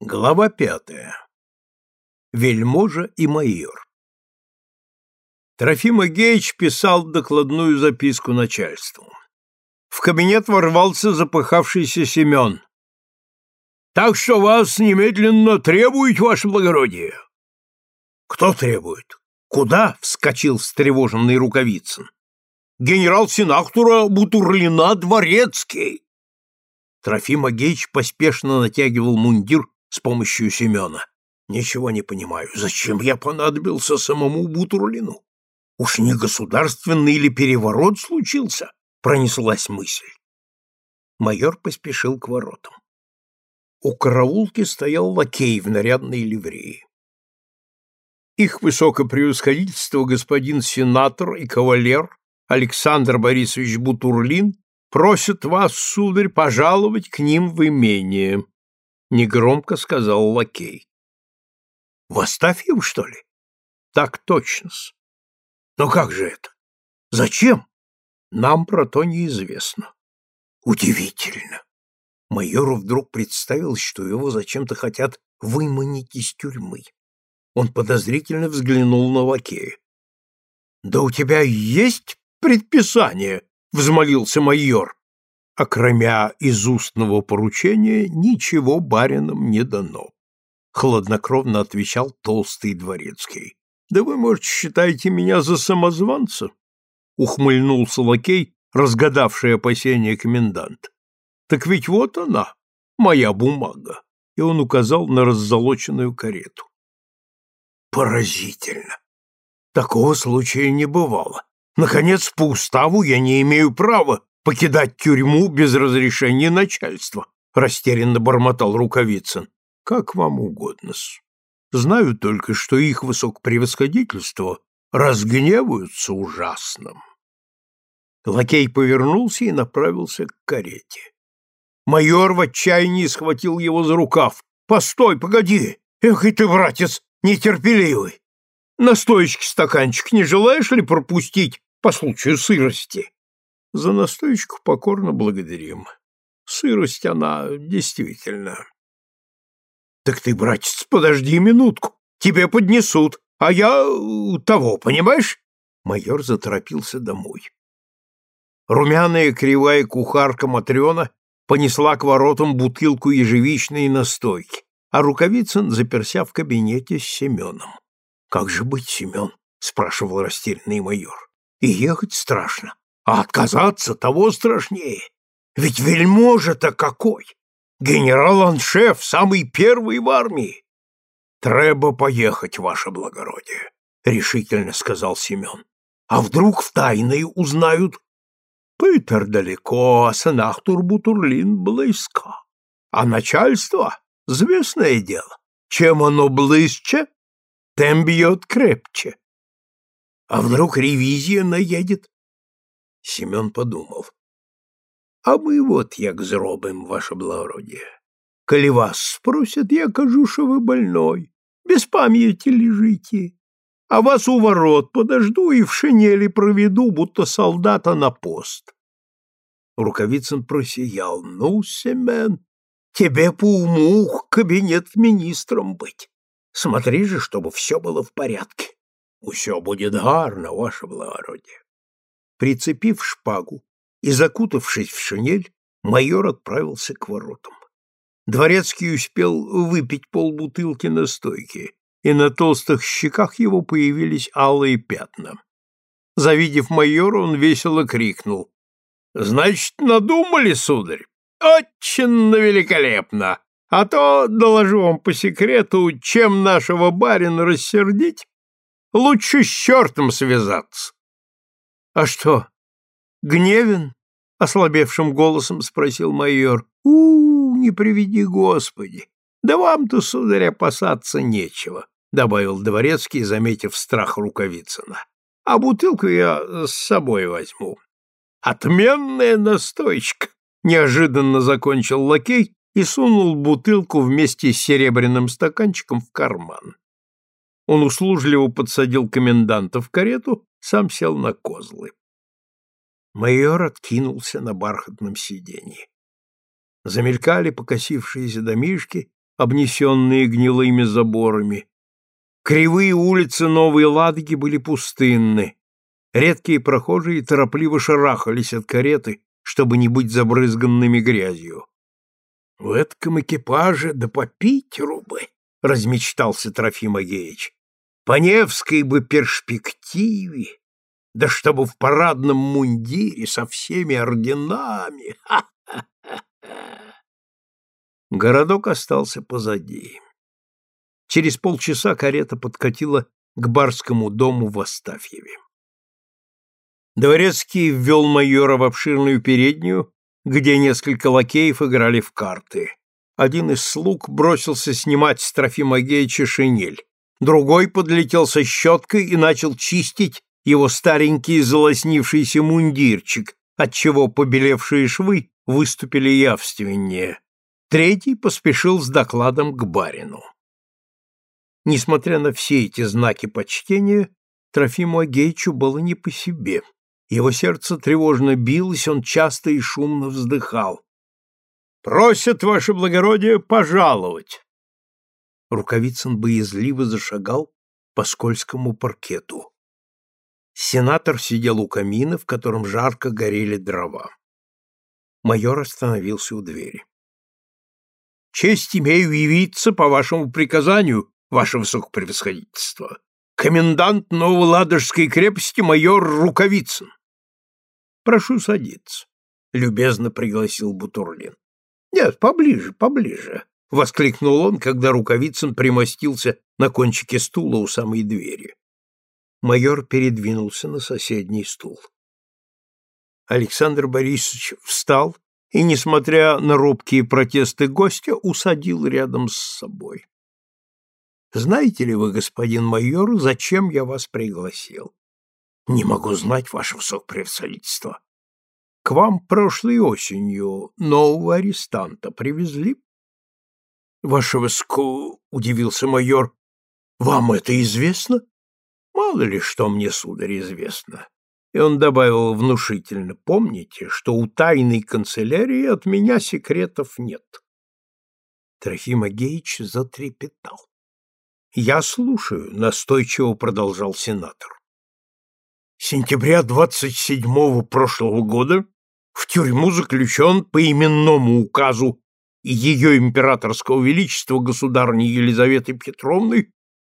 Глава пятая. Вельможа и майор. Трофим Агеич писал докладную записку начальству. В кабинет ворвался запыхавшийся Семен. «Так что вас немедленно требует, ваше благородие!» «Кто требует? Куда?» — вскочил встревоженный Рукавицын. «Генерал-сенатора Бутурлина Дворецкий!» Трофим Агеич поспешно натягивал мундир с помощью Семена. Ничего не понимаю, зачем я понадобился самому Бутурлину? Уж не государственный или переворот случился? Пронеслась мысль. Майор поспешил к воротам. У караулки стоял лакей в нарядной ливреи. Их высокопревосходительство господин сенатор и кавалер Александр Борисович Бутурлин просят вас, сударь, пожаловать к ним в имение. — негромко сказал лакей. «В Астафьев, что ли?» «Так точно-с». «Но как же это? Зачем?» «Нам про то неизвестно». «Удивительно». Майору вдруг представилось, что его зачем-то хотят выманить из тюрьмы. Он подозрительно взглянул на лакея. «Да у тебя есть предписание?» — взмолился майор а кроме из устного поручения ничего баринам не дано. Хладнокровно отвечал толстый дворецкий. Да вы, может, считаете меня за самозванца? Ухмыльнулся лакей, разгадавший опасения комендант. Так ведь вот она, моя бумага. И он указал на раззолоченную карету. Поразительно. Такого случая не бывало. Наконец, по уставу я не имею права покидать тюрьму без разрешения начальства, растерянно бормотал Рукавицын. Как вам угодно-с. Знаю только, что их высокопревосходительство разгневаются ужасным. Лакей повернулся и направился к карете. Майор в отчаянии схватил его за рукав. «Постой, погоди! Эх, и ты, братец, нетерпеливый! Настоечки стаканчик не желаешь ли пропустить по случаю сырости?» За настоечку покорно благодарим. Сырость она действительно. Так ты, братец, подожди минутку. Тебе поднесут, а я того, понимаешь? Майор заторопился домой. Румяная кривая кухарка Матрена понесла к воротам бутылку ежевичной настойки, а Рукавицын заперся в кабинете с Семеном. — Как же быть, Семен? — спрашивал растерянный майор. — И ехать страшно а отказаться того страшнее. Ведь вельможа-то какой! Генерал-аншеф, самый первый в армии. Треба поехать, ваше благородие, — решительно сказал Семен. А вдруг в тайной узнают? Пытер далеко, а Санахтур Бутурлин близко. А начальство — звездное дело. Чем оно близче, тем бьет крепче. А вдруг ревизия наедет? Семен подумал. А мы вот як зробим, ваше благородие. Коли вас спросят, я кажу, що ви больной, без пам'яті лежите. А вас у ворот подожду и в шинели проведу, будто солдата на пост. Рукавицын просиял. Ну, Семен, тебе по уму кабинет министром быть. Смотри же, чтобы все было в порядке. Все будет гарно, ваше благородие. Прицепив шпагу и закутавшись в шинель, майор отправился к воротам. Дворецкий успел выпить полбутылки настойки, и на толстых щеках его появились алые пятна. Завидев майора, он весело крикнул. — Значит, надумали, сударь? Очень великолепно! А то, доложу вам по секрету, чем нашего барина рассердить, лучше с чертом связаться. А что? Гневен? ослабевшим голосом спросил майор. У, не приведи Господи. Да вам-то, сударь, опасаться нечего, добавил дворецкий, заметив страх Рукавицына. А бутылку я с собой возьму. Отменная настойка, неожиданно закончил лакей и сунул бутылку вместе с серебряным стаканчиком в карман. Он услужливо подсадил коменданта в карету сам сел на козлы. Майор откинулся на бархатном сиденье. Замелькали покосившиеся домишки, обнесенные гнилыми заборами. Кривые улицы Новой Ладоги были пустынны. Редкие прохожие торопливо шарахались от кареты, чтобы не быть забрызганными грязью. — В этом экипаже да по Питеру бы, — размечтался Трофим Агеич. — По Невской бы перспективе, да чтобы в парадном мундире со всеми орденами. Городок остался позади. Через полчаса карета подкатила к барскому дому в Астафьеве. Дворецкий ввел майора в обширную переднюю, где несколько лакеев играли в карты. Один из слуг бросился снимать с Трофима Геича шинель, другой подлетел со щеткой и начал чистить его старенький залоснившийся мундирчик, отчего побелевшие швы выступили явственнее. Третий поспешил с докладом к барину. Несмотря на все эти знаки почтения, Трофиму Агеичу было не по себе. Его сердце тревожно билось, он часто и шумно вздыхал. «Просят, ваше благородие, пожаловать!» Рукавицын боязливо зашагал по скользкому паркету. Сенатор сидел у камина, в котором жарко горели дрова. Майор остановился у двери. «Честь имею явиться по вашему приказанию, ваше высокопревосходительство. Комендант Новоладожской крепости майор Рукавицын. Прошу садиться, любезно пригласил Бутурлин. Нет, поближе, поближе, воскликнул он, когда Рукавицын примостился на кончике стула у самой двери. Майор передвинулся на соседний стул. Александр Борисович встал и, несмотря на робкие протесты гостя, усадил рядом с собой. «Знаете ли вы, господин майор, зачем я вас пригласил?» Не могу знать, ваше высокопревосходительство. К вам прошлой осенью нового арестанта привезли? Ваше высоко, удивился майор. Вам это известно? Мало ли что мне, сударь, известно. И он добавил внушительно, помните, что у тайной канцелярии от меня секретов нет. Трофим Агеич затрепетал. Я слушаю, настойчиво продолжал сенатор сентября 27-го прошлого года в тюрьму заключен по именному указу ее императорского величества государни Елизаветы Петровны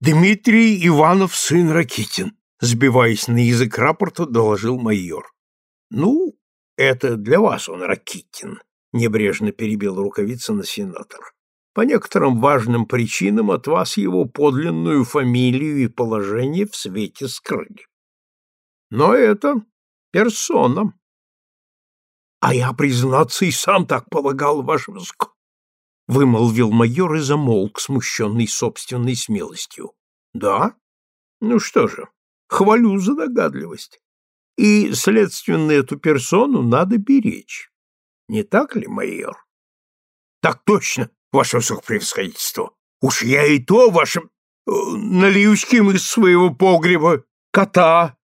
Дмитрий Иванов, сын Ракитин, сбиваясь на язык рапорта, доложил майор. Ну, это для вас он Ракитин, небрежно перебил рукавица сенатор. По некоторым важным причинам от вас его подлинную фамилию и положение в свете скрыли. Но это персона. А я, признаться, и сам так полагал, ваше высоко. Вымолвил майор и замолк, смущенный собственной смелостью. Да? Ну что же, хвалю за догадливость. И, следственно, эту персону надо беречь. Не так ли, майор? Так точно, ваше высокопревосходительство. Уж я и то вашим э, налью-ки из своего погреба кота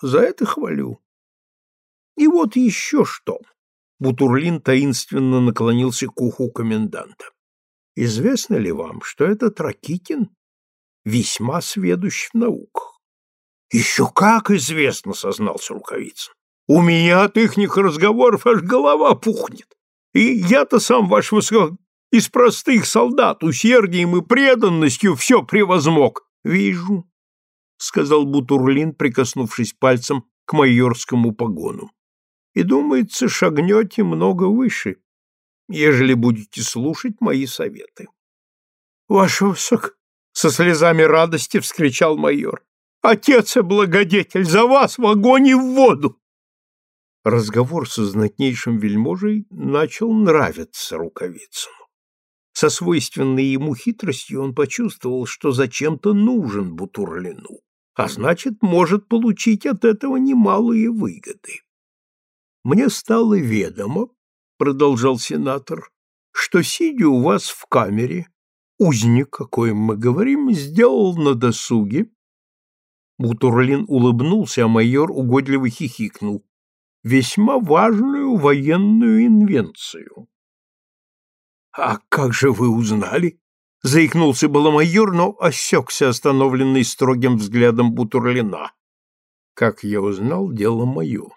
за это хвалю. И вот еще что. Бутурлин таинственно наклонился к уху коменданта. Известно ли вам, что этот Ракитин весьма сведущ в науках? Еще как известно, сознался Рукавицын. У меня от ихних разговоров аж голова пухнет. И я-то сам, ваш высок, из простых солдат усердием и преданностью все превозмог. Вижу, сказал Бутурлин, прикоснувшись пальцем к майорскому погону. И, думается, шагнете много выше, ежели будете слушать мои советы. — Ваш высок! — со слезами радости вскричал майор. — Отец и благодетель, за вас в огонь и в воду! Разговор со знатнейшим вельможей начал нравиться рукавицыну. Со свойственной ему хитростью он почувствовал, что зачем-то нужен Бутурлину а значит, может получить от этого немалые выгоды. Мне стало ведомо, продолжал сенатор, что сидя у вас в камере, узник, о коем мы говорим, сделал на досуге. Бутурлин улыбнулся, а майор угодливо хихикнул. Весьма важную военную инвенцию. А как же вы узнали? Заикнулся было майор, но осекся, остановленный строгим взглядом Бутурлина. Как я узнал, дело мое.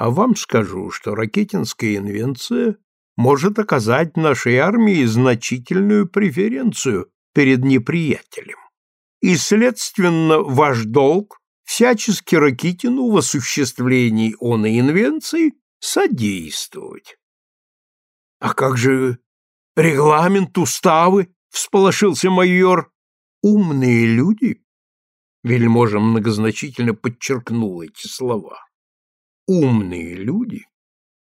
А вам скажу, что ракетинская инвенция может оказать нашей армии значительную преференцию перед неприятелем. И, следственно, ваш долг всячески Ракитину в осуществлении оной инвенции содействовать. — А как же регламент, уставы? — всполошился майор. — Умные люди, — вельможа многозначительно подчеркнул эти слова, — умные люди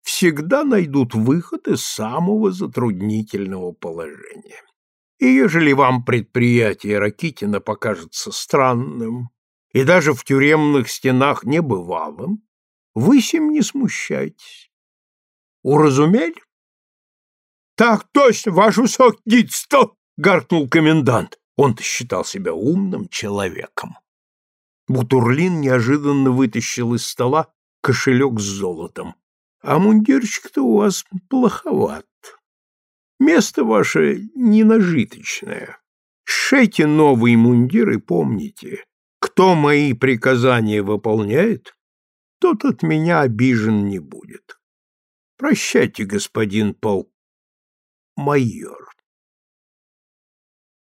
всегда найдут выход из самого затруднительного положения. И ежели вам предприятие Ракитина покажется странным и даже в тюремных стенах небывалым, вы сим не смущайтесь. Уразумели? — Так точно, ваше высокдитство! — гаркнул комендант. Он-то считал себя умным человеком. Бутурлин неожиданно вытащил из стола кошелек с золотом. — А мундирчик-то у вас плоховат. Место ваше ненажиточное. Шейте новый мундир и помните, кто мои приказания выполняет, тот от меня обижен не будет. Прощайте, господин Пол. Майор.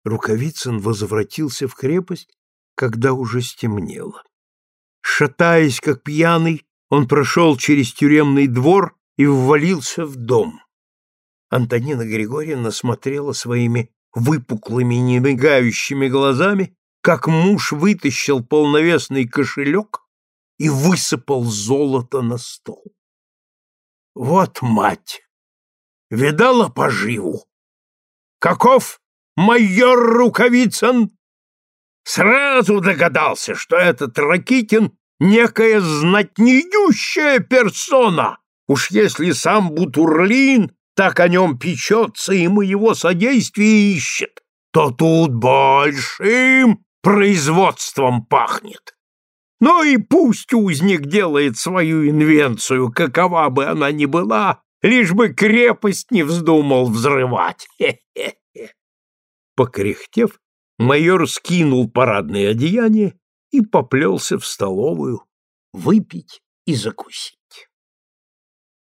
Рукавицын возвратился в крепость, когда уже стемнело. Шатаясь, как пьяный, он прошел через тюремный двор и ввалился в дом. Антонина Григорьевна смотрела своими выпуклыми, немигающими глазами, как муж вытащил полновесный кошелек и высыпал золото на стол. Вот мать! Видала поживу? Каков майор Рукавицын? Сразу догадался, что этот Ракитин некая знатнеющая персона. Уж если сам Бутурлин так о нем печется и моего содействия ищет, то тут большим производством пахнет. Ну и пусть узник делает свою инвенцию, какова бы она ни была, лишь бы крепость не вздумал взрывать. Хе-хе-хе. Покряхтев, майор скинул парадное одеяние и поплелся в столовую выпить и закусить.